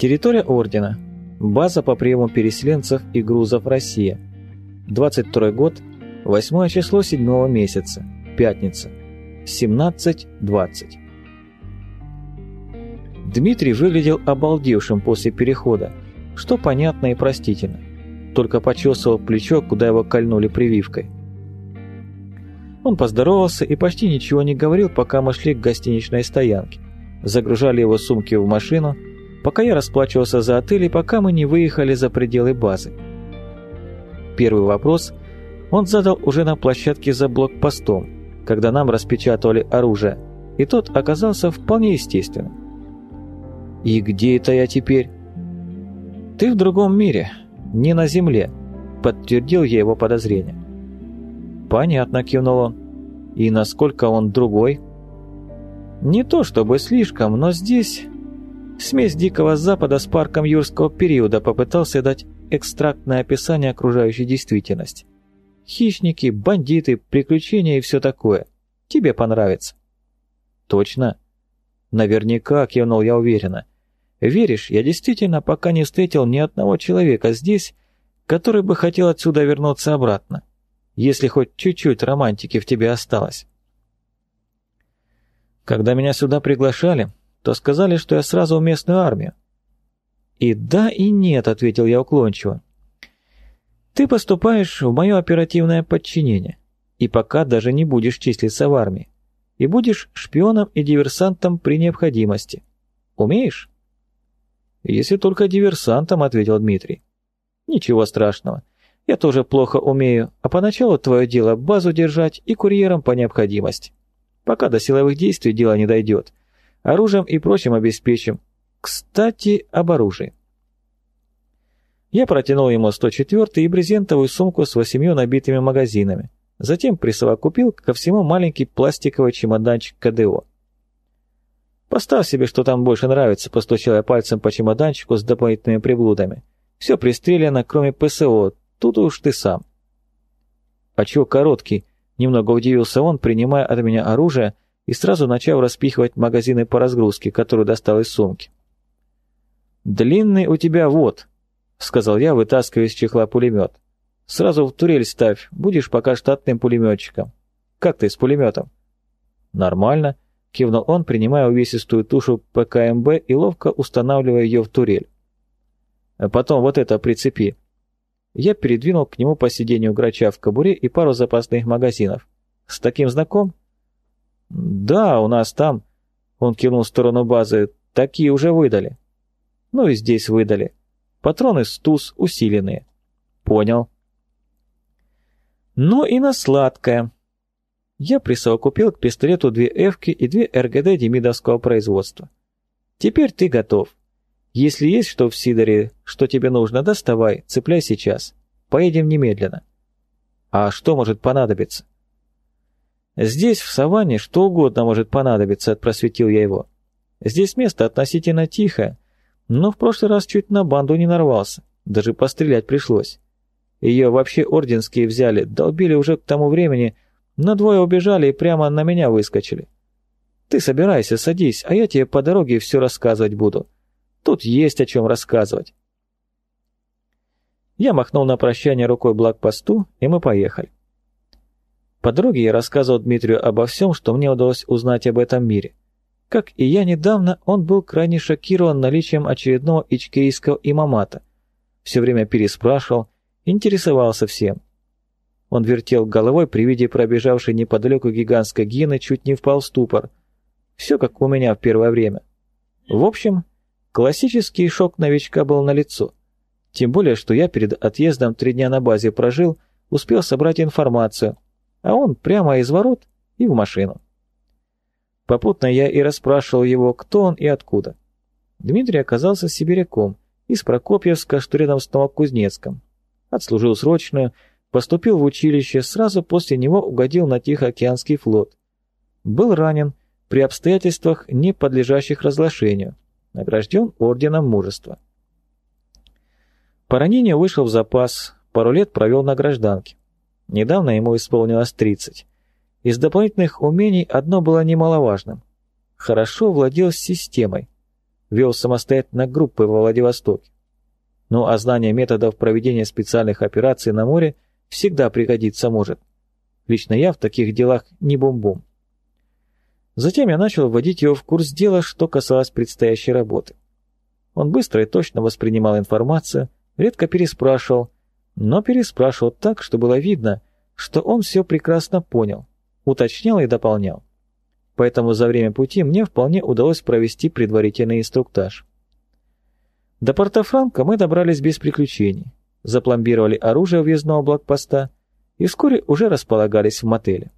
Территория Ордена. База по приему переселенцев и грузов Россия. 22 год, 8 число 7 месяца, пятница, 17.20. Дмитрий выглядел обалдевшим после перехода, что понятно и простительно. Только почесывал плечо, куда его кольнули прививкой. Он поздоровался и почти ничего не говорил, пока мы шли к гостиничной стоянке. Загружали его сумки в машину, пока я расплачивался за отель и пока мы не выехали за пределы базы. Первый вопрос он задал уже на площадке за блокпостом, когда нам распечатывали оружие, и тот оказался вполне естественным. «И где это я теперь?» «Ты в другом мире, не на Земле», — подтвердил я его подозрение. «Понятно», — кивнул он. «И насколько он другой?» «Не то чтобы слишком, но здесь...» Смесь Дикого Запада с парком юрского периода попытался дать экстрактное описание окружающей действительности. Хищники, бандиты, приключения и все такое. Тебе понравится. Точно? Наверняка, кивнул я уверенно. Веришь, я действительно пока не встретил ни одного человека здесь, который бы хотел отсюда вернуться обратно если хоть чуть-чуть романтики в тебе осталось. Когда меня сюда приглашали, то сказали, что я сразу в местную армию. «И да, и нет», — ответил я уклончиво. «Ты поступаешь в мое оперативное подчинение, и пока даже не будешь числиться в армии, и будешь шпионом и диверсантом при необходимости. Умеешь?» «Если только диверсантом», — ответил Дмитрий. «Ничего страшного. Я тоже плохо умею, а поначалу твое дело базу держать и курьером по необходимости. Пока до силовых действий дело не дойдет. Оружием и прочим обеспечим. Кстати, об оружии. Я протянул ему 104 и брезентовую сумку с восемью набитыми магазинами. Затем присовокупил ко всему маленький пластиковый чемоданчик КДО. «Поставь себе, что там больше нравится», — постучал я пальцем по чемоданчику с дополнительными приблудами. «Все пристрелено, кроме ПСО, Тут уж ты сам. А чё короткий? Немного удивился он, принимая от меня оружие и сразу начав распихивать магазины по разгрузке, которую достал из сумки. «Длинный у тебя вот», — сказал я, вытаскивая из чехла пулемет. «Сразу в турель ставь, будешь пока штатным пулеметчиком. Как ты с пулеметом?» «Нормально», — кивнул он, принимая увесистую тушу ПКМБ и ловко устанавливая ее в турель. «А потом вот это прицепи», я передвинул к нему по сиденью грача в кобуре и пару запасных магазинов. «С таким знаком?» «Да, у нас там...» Он кивнул в сторону базы. «Такие уже выдали». «Ну и здесь выдали. Патроны СТУС усиленные». «Понял». «Ну и на сладкое». Я присовокупил к пистолету две «Эвки» и две РГД демидовского производства. «Теперь ты готов». Если есть что в Сидоре, что тебе нужно, доставай, цепляй сейчас. Поедем немедленно. А что может понадобиться? Здесь, в саванне, что угодно может понадобиться, просветил я его. Здесь место относительно тихое, но в прошлый раз чуть на банду не нарвался, даже пострелять пришлось. Ее вообще орденские взяли, долбили уже к тому времени, но двое убежали и прямо на меня выскочили. Ты собирайся, садись, а я тебе по дороге все рассказывать буду. Тут есть о чем рассказывать. Я махнул на прощание рукой блокпосту, и мы поехали. По дороге я рассказывал Дмитрию обо всем, что мне удалось узнать об этом мире. Как и я недавно, он был крайне шокирован наличием очередного ичкерийского имамата. Все время переспрашивал, интересовался всем. Он вертел головой при виде пробежавшей неподалеку гигантской гины, чуть не впал в ступор. Все как у меня в первое время. В общем, Классический шок новичка был налицо. Тем более, что я перед отъездом три дня на базе прожил, успел собрать информацию, а он прямо из ворот и в машину. Попутно я и расспрашивал его, кто он и откуда. Дмитрий оказался сибиряком, из Прокопьевска, что рядом с Новокузнецком. Отслужил срочную, поступил в училище, сразу после него угодил на Тихоокеанский флот. Был ранен при обстоятельствах, не подлежащих разглашению награжден Орденом Мужества. По ранению вышел в запас, пару лет провел на гражданке. Недавно ему исполнилось 30. Из дополнительных умений одно было немаловажным. Хорошо владел системой. вел самостоятельно группы во Владивостоке. Ну а знание методов проведения специальных операций на море всегда пригодиться может. Лично я в таких делах не бум-бум. Затем я начал вводить его в курс дела, что касалось предстоящей работы. Он быстро и точно воспринимал информацию, редко переспрашивал, но переспрашивал так, что было видно, что он все прекрасно понял, уточнял и дополнял. Поэтому за время пути мне вполне удалось провести предварительный инструктаж. До Порто-Франко мы добрались без приключений, запломбировали оружие въездного блокпоста и вскоре уже располагались в мотеле.